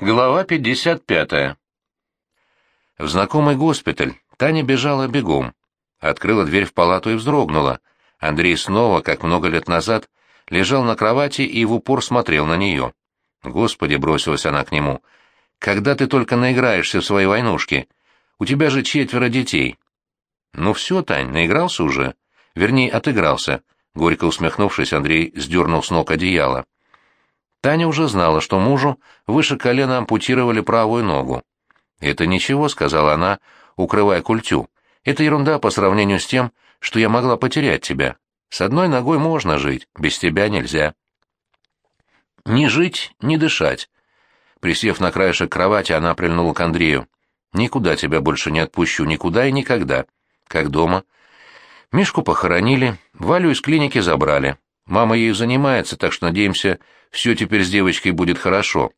Глава 55. В знакомый госпиталь Таня бежала бегом. Открыла дверь в палату и вздрогнула. Андрей снова, как много лет назад, лежал на кровати и в упор смотрел на нее. «Господи!» — бросилась она к нему. «Когда ты только наиграешься в свои войнушки? У тебя же четверо детей». «Ну все, Тань, наигрался уже. Вернее, отыгрался». Горько усмехнувшись, Андрей сдернул с ног одеяло. Таня уже знала, что мужу выше колена ампутировали правую ногу. «Это ничего», — сказала она, укрывая культю. «Это ерунда по сравнению с тем, что я могла потерять тебя. С одной ногой можно жить, без тебя нельзя». «Не жить, не дышать». Присев на краешек кровати, она прильнула к Андрею. «Никуда тебя больше не отпущу, никуда и никогда. Как дома?» Мишку похоронили, Валю из клиники забрали. Мама ею занимается, так что, надеемся, все теперь с девочкой будет хорошо.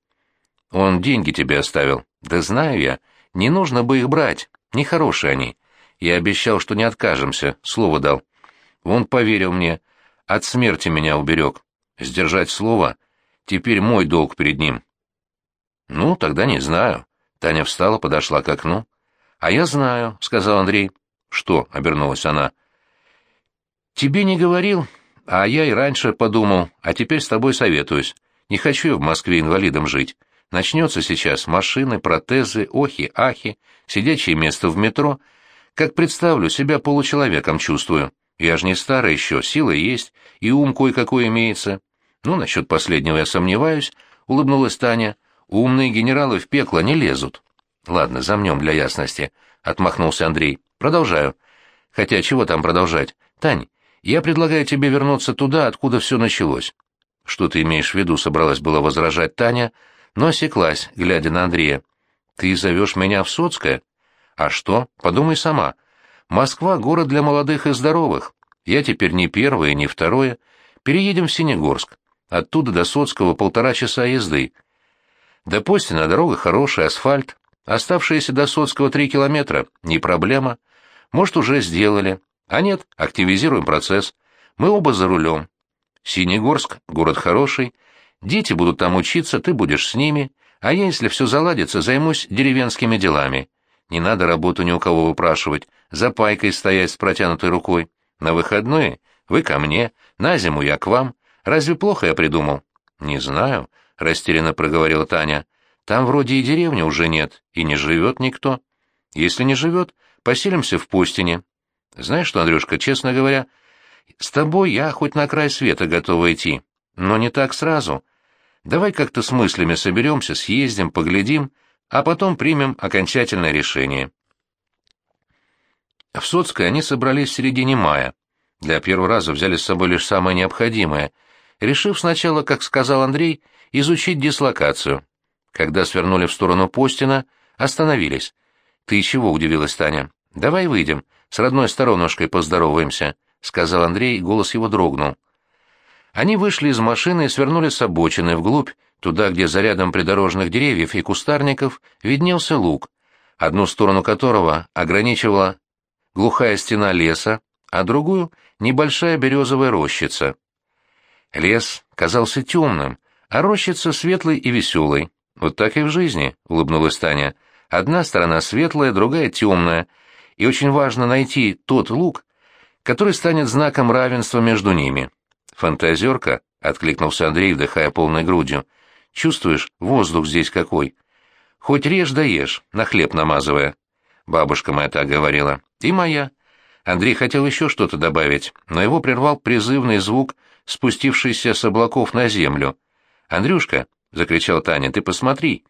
Он деньги тебе оставил. Да знаю я. Не нужно бы их брать. Нехорошие они. Я обещал, что не откажемся. Слово дал. Он поверил мне. От смерти меня уберег. Сдержать слово — теперь мой долг перед ним. Ну, тогда не знаю. Таня встала, подошла к окну. А я знаю, — сказал Андрей. Что? — обернулась она. Тебе не говорил, а я и раньше подумал, а теперь с тобой советуюсь. Не хочу я в Москве инвалидом жить. Начнется сейчас машины, протезы, охи, ахи, сидячее место в метро. Как представлю, себя получеловеком чувствую. Я же не старый еще, сила есть, и ум кое-какой имеется. Ну, насчет последнего я сомневаюсь, — улыбнулась Таня. Умные генералы в пекло не лезут. Ладно, замнем для ясности, — отмахнулся Андрей. Продолжаю. Хотя чего там продолжать? Тань, я предлагаю тебе вернуться туда, откуда все началось. Что ты имеешь в виду, собралась была возражать Таня, но осеклась, глядя на Андрея. Ты зовешь меня в Соцкое? А что? Подумай сама. Москва — город для молодых и здоровых. Я теперь не первое, не второе. Переедем в Синегорск. Оттуда до Соцкого полтора часа езды. До Постина дорога хорошая, асфальт. Оставшиеся до Соцкого три километра — не проблема. Может, уже сделали. А нет, активизируем процесс. Мы оба за рулем. Синегорск — город хороший. Дети будут там учиться, ты будешь с ними. А я, если все заладится, займусь деревенскими делами. Не надо работу ни у кого выпрашивать, за пайкой стоять с протянутой рукой. На выходные вы ко мне, на зиму я к вам. Разве плохо я придумал? Не знаю, — растерянно проговорила Таня. Там вроде и деревни уже нет, и не живет никто. Если не живет, поселимся в Пустине, знаешь что, Андрюшка, честно говоря, с тобой я хоть на край света готова идти, но не так сразу. Давай как-то с мыслями соберемся, съездим, поглядим, а потом примем окончательное решение. В Соцкой они собрались в середине мая. Для первого раза взяли с собой лишь самое необходимое, решив сначала, как сказал Андрей, изучить дислокацию. Когда свернули в сторону Постина, остановились. «Ты чего?» — удивилась Таня. «Давай выйдем, с родной сторонушкой поздороваемся», — сказал Андрей, голос его дрогнул. Они вышли из машины и свернули с обочины вглубь, туда, где за рядом придорожных деревьев и кустарников виднелся луг, одну сторону которого ограничивала глухая стена леса, а другую — небольшая березовая рощица. Лес казался темным, а рощица светлой и веселой. «Вот так и в жизни», — улыбнулась Таня. «Одна сторона светлая, другая темная, и очень важно найти тот лук, который станет знаком равенства между ними. «Фантазерка», — откликнулся Андрей, вдыхая полной грудью, — «чувствуешь, воздух здесь какой? Хоть режь да ешь, на хлеб намазывая». Бабушка моя так говорила. «И моя». Андрей хотел еще что-то добавить, но его прервал призывный звук, спустившийся с облаков на землю. «Андрюшка», — закричал Таня, — «ты посмотри.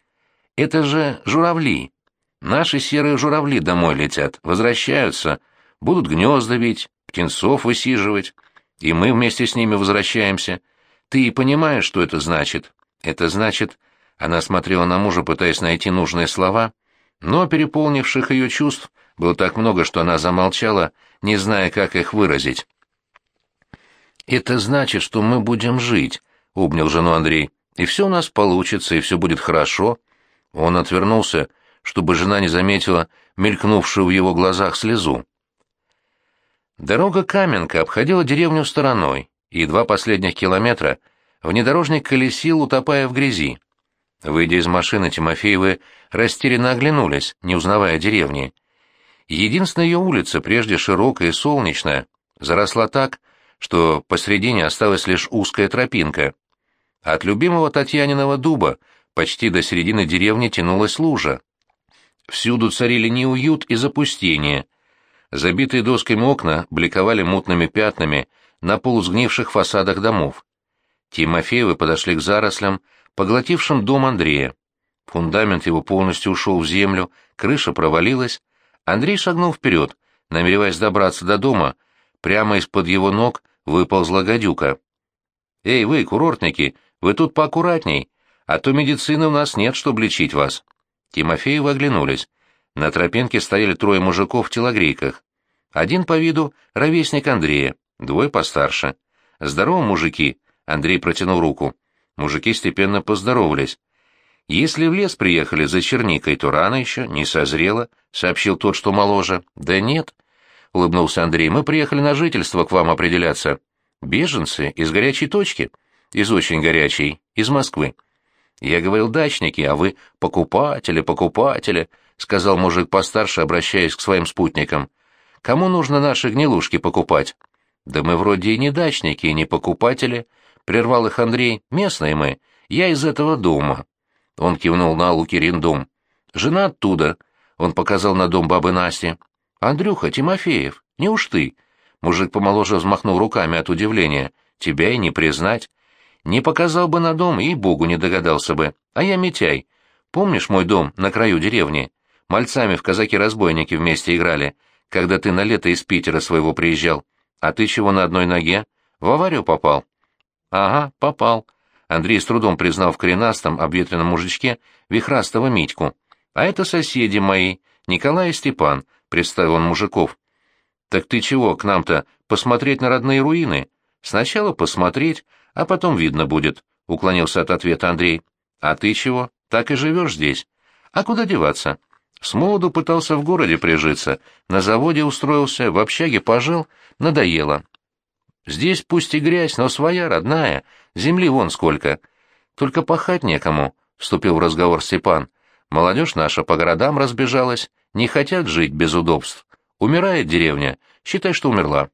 Это же журавли. Наши серые журавли домой летят, возвращаются, будут гнезда бить, птенцов высиживать. И мы вместе с ними возвращаемся. Ты понимаешь, что это значит? Это значит... Она смотрела на мужа, пытаясь найти нужные слова, но переполнивших ее чувств было так много, что она замолчала, не зная, как их выразить. «Это значит, что мы будем жить», — обнял жену Андрей. «И все у нас получится, и все будет хорошо». Он отвернулся, — чтобы жена не заметила мелькнувшую в его глазах слезу. Дорога Каменка обходила деревню стороной, и два последних километра внедорожник колесил, утопая в грязи. Выйдя из машины, Тимофеевы растерянно оглянулись, не узнавая деревни. Единственная ее улица, прежде широкая и солнечная, заросла так, что посредине осталась лишь узкая тропинка. От любимого Татьяниного дуба почти до середины деревни тянулась лужа. Всюду царили неуют и запустение. Забитые досками окна бликовали мутными пятнами на полусгнивших фасадах домов. Тимофеевы подошли к зарослям, поглотившим дом Андрея. Фундамент его полностью ушел в землю, крыша провалилась. Андрей шагнул вперед, намереваясь добраться до дома. Прямо из-под его ног выползла гадюка. «Эй, вы, курортники, вы тут поаккуратней, а то медицины у нас нет, чтобы лечить вас». Тимофеевы оглянулись. На тропинке стояли трое мужиков в телогрейках. Один по виду — ровесник Андрея, двое постарше. «Здорово, мужики!» — Андрей протянул руку. Мужики степенно поздоровались. «Если в лес приехали за черникой, то рано еще, не созрело», — сообщил тот, что моложе. «Да нет», — улыбнулся Андрей, — «мы приехали на жительство к вам определяться. Беженцы из горячей точки, из очень горячей, из Москвы». «Я говорил дачники, а вы покупатели, покупатели», — сказал мужик постарше, обращаясь к своим спутникам. «Кому нужно наши гнилушки покупать?» «Да мы вроде и не дачники, и не покупатели», — прервал их Андрей. «Местные мы. Я из этого дома». Он кивнул на Лукирин дом. «Жена оттуда», — он показал на дом бабы Насти. «Андрюха, Тимофеев, не уж ты». Мужик помоложе взмахнул руками от удивления. «Тебя и не признать. Не показал бы на дом, и богу не догадался бы. А я Митяй. Помнишь мой дом на краю деревни? Мальцами в казаки-разбойники вместе играли, когда ты на лето из Питера своего приезжал. А ты чего на одной ноге? В аварию попал?» «Ага, попал». Андрей с трудом признал в коренастом, обветренном мужичке вихрастого Митьку. «А это соседи мои, Николай и Степан», — представил он мужиков. «Так ты чего, к нам-то посмотреть на родные руины? Сначала посмотреть, а потом видно будет», — уклонился от ответа Андрей. «А ты чего? Так и живешь здесь? А куда деваться?» С молоду пытался в городе прижиться, на заводе устроился, в общаге пожил, надоело. Здесь пусть и грязь, но своя, родная, земли вон сколько. Только пахать некому, — вступил в разговор Степан. Молодежь наша по городам разбежалась, не хотят жить без удобств. Умирает деревня, считай, что умерла.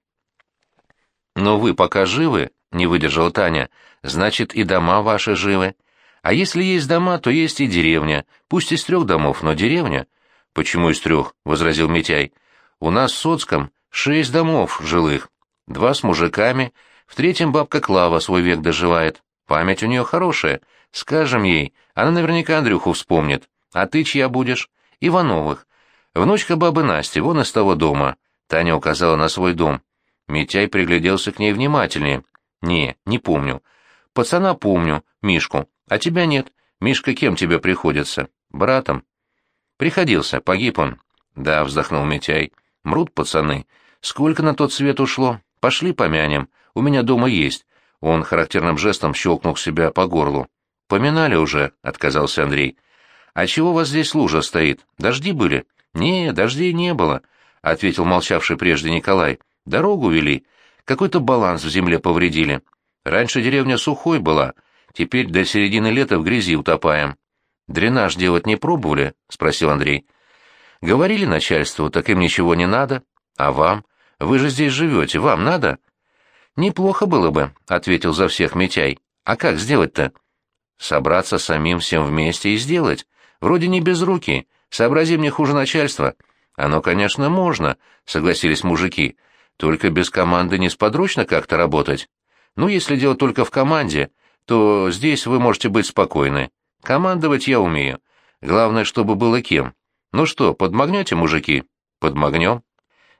Но вы пока живы, — не выдержала Таня, — значит, и дома ваши живы. А если есть дома, то есть и деревня, пусть из трех домов, но деревня. Почему из трех? — возразил Митяй. У нас в Соцком шесть домов жилых, Два с мужиками, в третьем бабка Клава свой век доживает. Память у нее хорошая. Скажем ей, она наверняка Андрюху вспомнит. А ты чья будешь? Ивановых. Внучка бабы Насти, вон из того дома. Таня указала на свой дом. Митяй пригляделся к ней внимательнее. Не, не помню. Пацана помню, Мишку. А тебя нет. Мишка кем тебе приходится? Братом. Приходился, погиб он. Да, вздохнул Митяй. Мрут пацаны. Сколько на тот свет ушло? Пошли помянем, у меня дома есть. Он характерным жестом щелкнул себя по горлу. Поминали уже, отказался Андрей. А чего у вас здесь лужа стоит? Дожди были? Не, дождей не было, ответил молчавший прежде Николай. Дорогу вели. Какой-то баланс в земле повредили. Раньше деревня сухой была, теперь до середины лета в грязи утопаем. Дренаж делать не пробовали? спросил Андрей. Говорили начальству, так им ничего не надо. А вам? Вы же здесь живете, вам надо?» «Неплохо было бы», — ответил за всех Митяй. «А как сделать-то?» «Собраться самим всем вместе и сделать. Вроде не без руки. Сообрази мне хуже начальства». «Оно, конечно, можно», — согласились мужики. «Только без команды несподручно как-то работать. Ну, если дело только в команде, то здесь вы можете быть спокойны. Командовать я умею. Главное, чтобы было кем. Ну что, подмогнете, мужики?» «Подмогнем».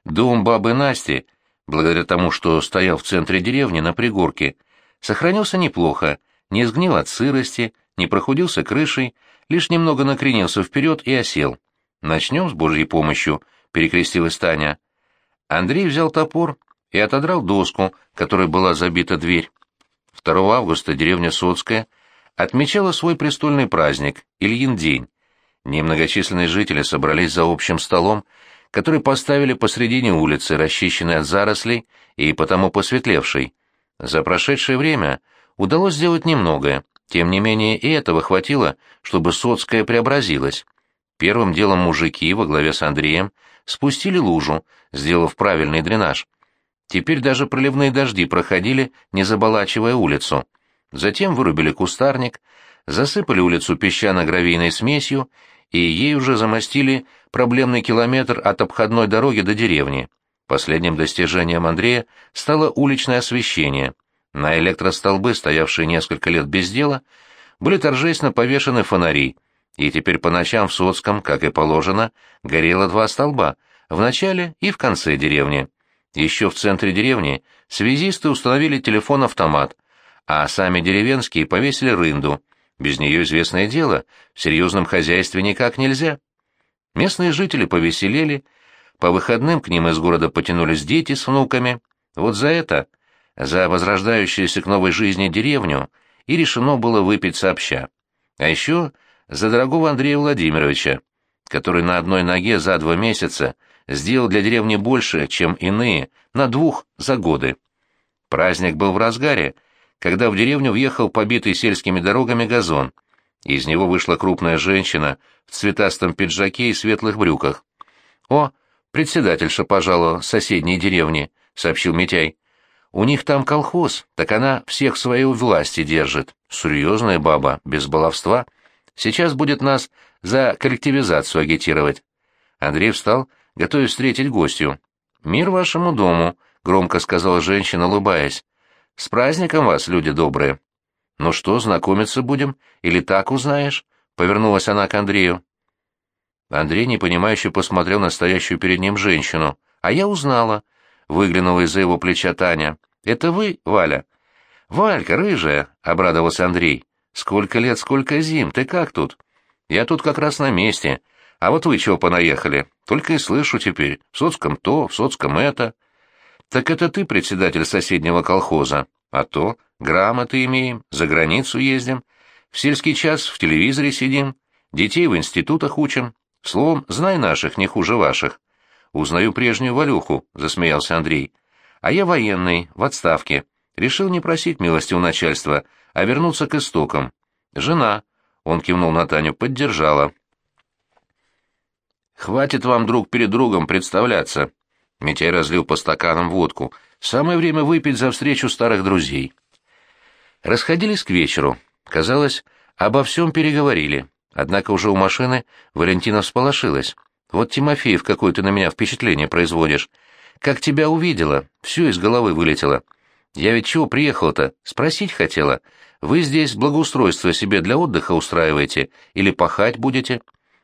Дом бабы Насти, благодаря тому, что стоял в центре деревни на пригорке, сохранился неплохо, не сгнил от сырости, не прохудился крышей, лишь немного накренился вперед и осел. «Начнем с Божьей помощью», — перекрестилась Таня. Андрей взял топор и отодрал доску, которой была забита дверь. 2 августа деревня Соцкая отмечала свой престольный праздник, Ильин день. Немногочисленные жители собрались за общим столом, который поставили посредине улицы, расчищенной от зарослей и потому посветлевшей. За прошедшее время удалось сделать немногое. Тем не менее и этого хватило, чтобы Соцкая преобразилась. Первым делом мужики во главе с Андреем спустили лужу, сделав правильный дренаж. Теперь даже проливные дожди проходили, не заболачивая улицу. Затем вырубили кустарник, засыпали улицу песчано-гравийной смесью и ей уже замостили проблемный километр от обходной дороги до деревни. Последним достижением Андрея стало уличное освещение. На электростолбы, стоявшие несколько лет без дела, были торжественно повешены фонари, и теперь по ночам в Соцком, как и положено, горело два столба, в начале и в конце деревни. Еще в центре деревни связисты установили телефон-автомат, а сами деревенские повесили рынду, без нее известное дело, в серьезном хозяйстве никак нельзя. Местные жители повеселели, по выходным к ним из города потянулись дети с внуками. Вот за это, за возрождающуюся к новой жизни деревню, и решено было выпить сообща. А еще за дорогого Андрея Владимировича, который на одной ноге за два месяца сделал для деревни больше, чем иные, на двух за годы. Праздник был в разгаре, когда в деревню въехал побитый сельскими дорогами газон. Из него вышла крупная женщина в цветастом пиджаке и светлых брюках. «О, председательша, пожалуй, соседней деревни», — сообщил Митяй. «У них там колхоз, так она всех в своей власти держит. Серьезная баба, без баловства. Сейчас будет нас за коллективизацию агитировать». Андрей встал, готовясь встретить гостью. «Мир вашему дому», — громко сказала женщина, улыбаясь. С праздником вас, люди добрые. Ну что, знакомиться будем? Или так узнаешь? Повернулась она к Андрею. Андрей непонимающе посмотрел на стоящую перед ним женщину. А я узнала. Выглянула из-за его плеча Таня. Это вы, Валя? Валька, рыжая, обрадовался Андрей. Сколько лет, сколько зим, ты как тут? Я тут как раз на месте. А вот вы чего понаехали? Только и слышу теперь. В соцком то, в соцком это. «Так это ты председатель соседнего колхоза. А то, грамоты имеем, за границу ездим, в сельский час в телевизоре сидим, детей в институтах учим. Словом, знай наших, не хуже ваших». «Узнаю прежнюю Валюху», — засмеялся Андрей. «А я военный, в отставке. Решил не просить милости у начальства, а вернуться к истокам. Жена», — он кивнул на Таню, — поддержала. «Хватит вам друг перед другом представляться. Митяй разлил по стаканам водку. Самое время выпить за встречу старых друзей. Расходились к вечеру. Казалось, обо всем переговорили. Однако уже у машины Валентина всполошилась. «Вот, Тимофеев, какое ты на меня впечатление производишь. Как тебя увидела, все из головы вылетело. Я ведь чего приехала-то? Спросить хотела. Вы здесь благоустройство себе для отдыха устраиваете или пахать будете?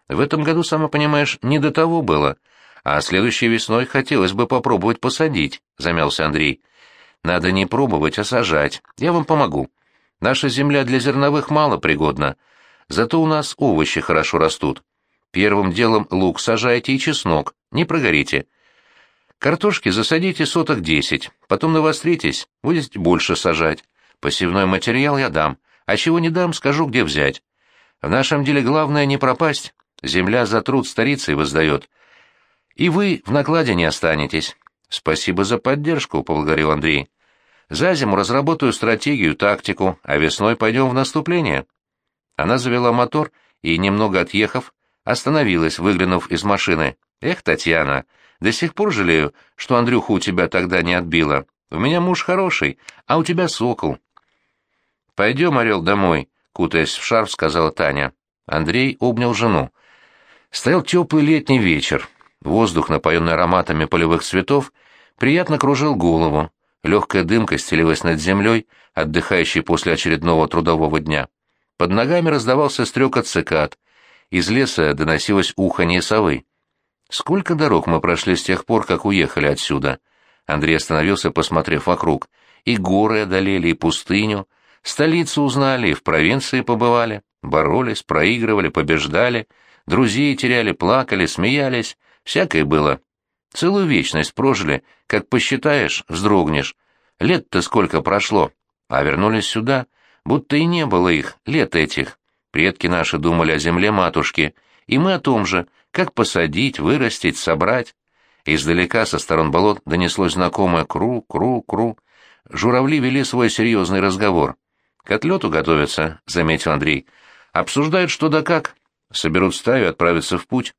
В этом году, сама понимаешь, не до того было. А следующей весной хотелось бы попробовать посадить, замялся Андрей. Надо не пробовать, а сажать. Я вам помогу. Наша земля для зерновых мало пригодна. Зато у нас овощи хорошо растут. Первым делом лук сажайте и чеснок, не прогорите. Картошки засадите соток десять, потом навостритесь, будете больше сажать. Посевной материал я дам, а чего не дам, скажу, где взять. В нашем деле главное не пропасть. Земля за труд старицей воздает, и вы в накладе не останетесь. Спасибо за поддержку, поблагодарил Андрей. За зиму разработаю стратегию, тактику, а весной пойдем в наступление. Она завела мотор и, немного отъехав, остановилась, выглянув из машины. Эх, Татьяна, до сих пор жалею, что Андрюху у тебя тогда не отбила. У меня муж хороший, а у тебя сокол. Пойдем, Орел, домой, кутаясь в шарф, сказала Таня. Андрей обнял жену. Стоял теплый летний вечер. Воздух, напоенный ароматами полевых цветов, приятно кружил голову. Легкая дымка стелилась над землей, отдыхающей после очередного трудового дня. Под ногами раздавался стрекот цикад. Из леса доносилось уханье совы. Сколько дорог мы прошли с тех пор, как уехали отсюда? Андрей остановился, посмотрев вокруг. И горы одолели, и пустыню. Столицу узнали, и в провинции побывали. Боролись, проигрывали, побеждали. Друзей теряли, плакали, смеялись. Всякое было. Целую вечность прожили, как посчитаешь, вздрогнешь. Лет-то сколько прошло, а вернулись сюда, будто и не было их, лет этих. Предки наши думали о земле матушки, и мы о том же, как посадить, вырастить, собрать. Издалека со сторон болот донеслось знакомое «кру, кру, кру». Журавли вели свой серьезный разговор. К отлету готовятся, — заметил Андрей. Обсуждают что да как. Соберут стаю и отправятся в путь.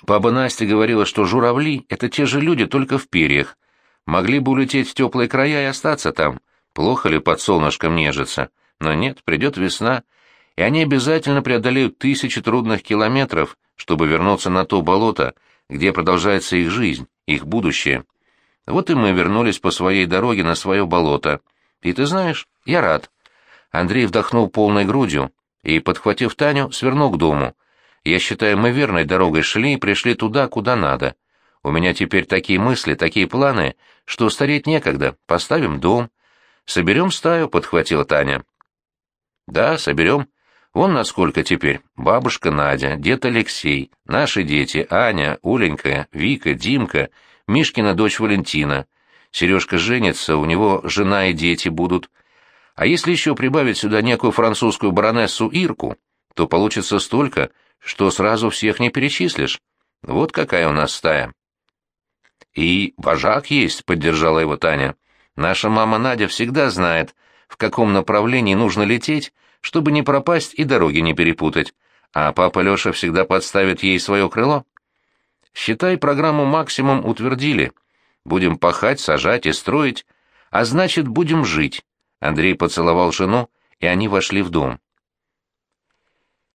Баба Настя говорила, что журавли — это те же люди, только в перьях. Могли бы улететь в теплые края и остаться там. Плохо ли под солнышком нежиться? Но нет, придет весна, и они обязательно преодолеют тысячи трудных километров, чтобы вернуться на то болото, где продолжается их жизнь, их будущее. Вот и мы вернулись по своей дороге на свое болото. И ты знаешь, я рад. Андрей вдохнул полной грудью и, подхватив Таню, свернул к дому. Я считаю, мы верной дорогой шли и пришли туда, куда надо. У меня теперь такие мысли, такие планы, что стареть некогда. Поставим дом. Соберем стаю, подхватила Таня. Да, соберем. Вон насколько теперь. Бабушка Надя, дед Алексей, наши дети, Аня, Оленька, Вика, Димка, Мишкина дочь Валентина. Сережка женится, у него жена и дети будут. А если еще прибавить сюда некую французскую баронессу Ирку, то получится столько, что сразу всех не перечислишь. Вот какая у нас стая. И вожак есть, поддержала его Таня. Наша мама Надя всегда знает, в каком направлении нужно лететь, чтобы не пропасть и дороги не перепутать, а папа Леша всегда подставит ей свое крыло. Считай, программу «Максимум» утвердили. Будем пахать, сажать и строить, а значит, будем жить. Андрей поцеловал жену, и они вошли в дом.